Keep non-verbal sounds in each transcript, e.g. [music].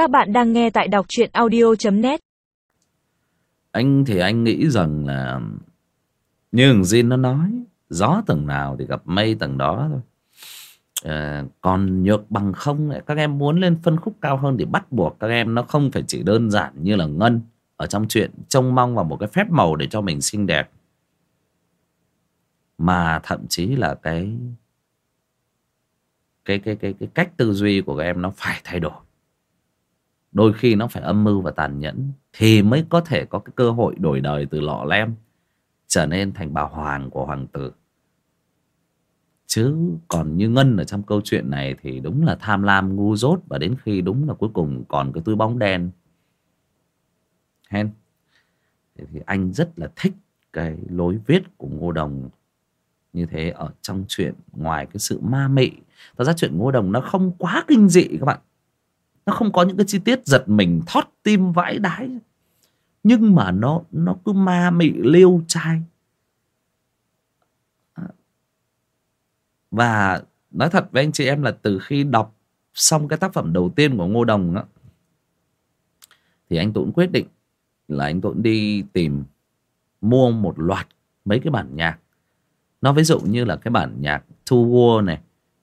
Các bạn đang nghe tại đọc truyện audio.net Anh thì anh nghĩ rằng là Như thằng Jin nó nói Gió tầng nào thì gặp mây tầng đó thôi. À, Còn nhược bằng không Các em muốn lên phân khúc cao hơn Thì bắt buộc các em nó không phải chỉ đơn giản như là Ngân Ở trong chuyện trông mong vào một cái phép màu Để cho mình xinh đẹp. Mà thậm chí là cái cái cái cái cái cách tư duy của các em nó phải thay đổi đôi khi nó phải âm mưu và tàn nhẫn thì mới có thể có cái cơ hội đổi đời từ lọ lem, trở nên thành bà hoàng của hoàng tử. Chứ còn như ngân ở trong câu chuyện này thì đúng là tham lam ngu dốt và đến khi đúng là cuối cùng còn cái túi bóng đen. Hen? Thì anh rất là thích cái lối viết của ngô đồng như thế ở trong chuyện ngoài cái sự ma mị. Thật ra chuyện ngô đồng nó không quá kinh dị các bạn nó không có những cái chi tiết giật mình thót tim vãi đái. Nhưng mà nó nó cứ ma mị liêu trai. Và nói thật với anh chị em là từ khi đọc xong cái tác phẩm đầu tiên của ngô đồng đó, thì anh tuấn quyết định là anh tuấn đi tìm mua một loạt mấy cái bản nhạc. Nó ví dụ như là cái bản nhạc Two War này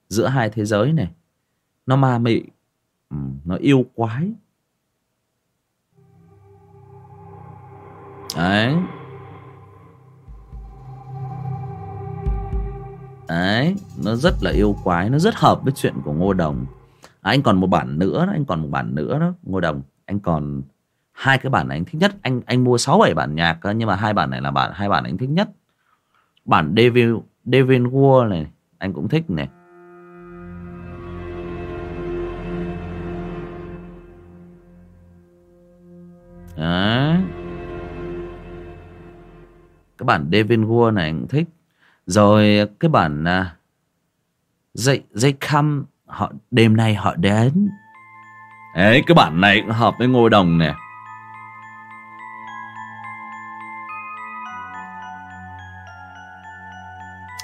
giữa hai thế giới này. Nó ma mị ừ, nó yêu quái. Đấy. Đấy nó rất là yêu quái nó rất hợp với chuyện của ngô đồng. À, anh còn một bản nữa anh còn một bản nữa đó ngô đồng. Anh còn hai cái bản này anh thích nhất. Anh anh mua sáu bảy bản nhạc nhưng mà hai bản này là bản hai bản anh thích nhất. Bản Devil Devil War này anh cũng thích này. Đấy. cái bản Devin War này anh cũng thích. Rồi cái bản à, dây dây khăm họ đêm nay họ đến. Đấy cái bản này cũng hợp với ngôi đồng nè.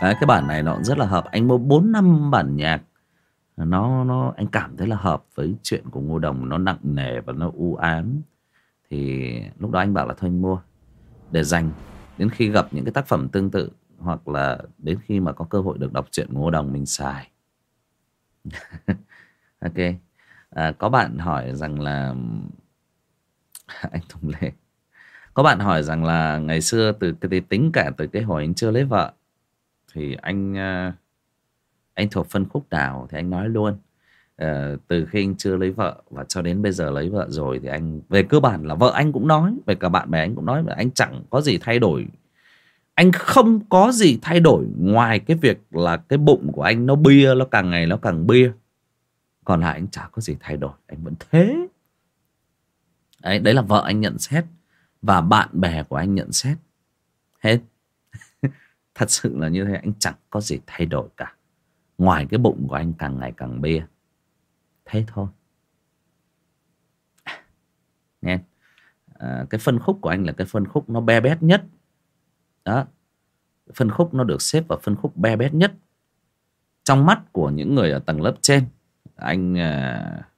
Đấy, cái bản này nó cũng rất là hợp. Anh mua bốn năm bản nhạc. Nó nó anh cảm thấy là hợp với chuyện của ngô đồng. Nó nặng nề và nó u ám thì lúc đó anh bảo là thôi anh mua để dành đến khi gặp những cái tác phẩm tương tự hoặc là đến khi mà có cơ hội được đọc truyện ngô đồng mình xài [laughs] ok. À, có bạn hỏi rằng là [laughs] anh Tùng Lê có bạn hỏi rằng là ngày xưa từ cái tính cả từ cái hồi anh chưa lấy vợ thì anh à, anh thuộc phân khúc nào? Thì anh nói luôn uh, từ khi anh chưa lấy vợ và cho đến bây giờ lấy vợ rồi thì anh về cơ bản là vợ anh cũng nói về cả bạn bè anh cũng nói là anh chẳng có gì thay đổi. Anh không có gì thay đổi ngoài cái việc là cái bụng của anh nó bia nó càng ngày nó càng bia. Còn lại anh chả có gì thay đổi anh vẫn thế. Đấy, đấy là vợ anh nhận xét và bạn bè của anh nhận xét. Hết. [laughs] Thật sự là như thế anh chẳng có gì thay đổi cả. Ngoài cái bụng của anh càng ngày càng bia. Thế thôi. Nghe à, Cái phân khúc của anh là cái phân khúc nó be bét nhất. Đó Phân khúc nó được xếp vào phân khúc be bét nhất. Trong mắt của những người ở tầng lớp trên Anh à,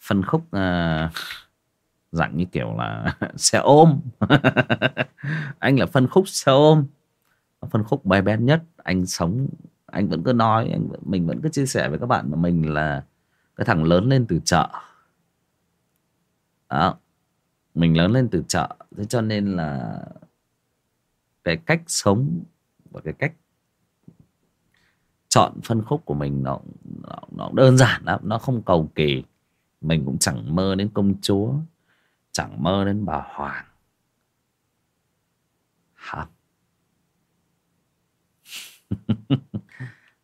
Phân khúc à, Dạng như kiểu là [laughs] Xe ôm. [laughs] Anh là phân khúc xe ôm. Phân khúc bay bét nhất anh sống anh vẫn cứ nói anh, mình vẫn cứ chia sẻ với các bạn mà mình là cái thằng lớn lên từ chợ. Đó. Mình lớn lên từ chợ thế cho nên là cái cách sống và cái cách chọn phân khúc của mình nó, nó, nó đơn giản lắm nó không cầu kỳ. Mình cũng chẳng mơ đến công chúa chẳng mơ đến bà hoàng.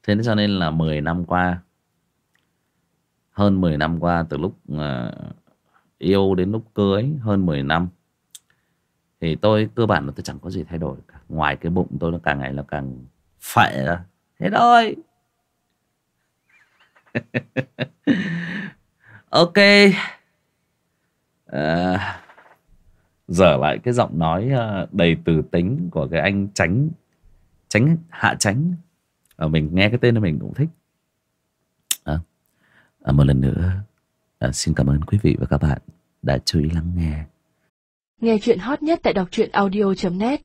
Thế cho nên là 10 năm qua hơn 10 năm qua từ lúc uh, yêu đến lúc cưới hơn 10 năm thì tôi cơ bản là tôi chẳng có gì thay đổi cả. Ngoài cái bụng tôi nó càng ngày nó càng phệ ra thế thôi. [laughs] Ok. À, dở lại cái giọng nói ờ, đầy từ tính của cái anh tránh tránh hạ tránh à, mình nghe cái tên đó mình cũng thích. À, à, một lần nữa à, xin cảm ơn quý vị và các bạn đã chú ý lắng nghe. Nghe chuyện hot nhất tại đọc truyện audio.net